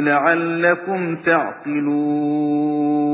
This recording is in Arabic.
لَعَلَّكُمْ تَعْقِلُونَ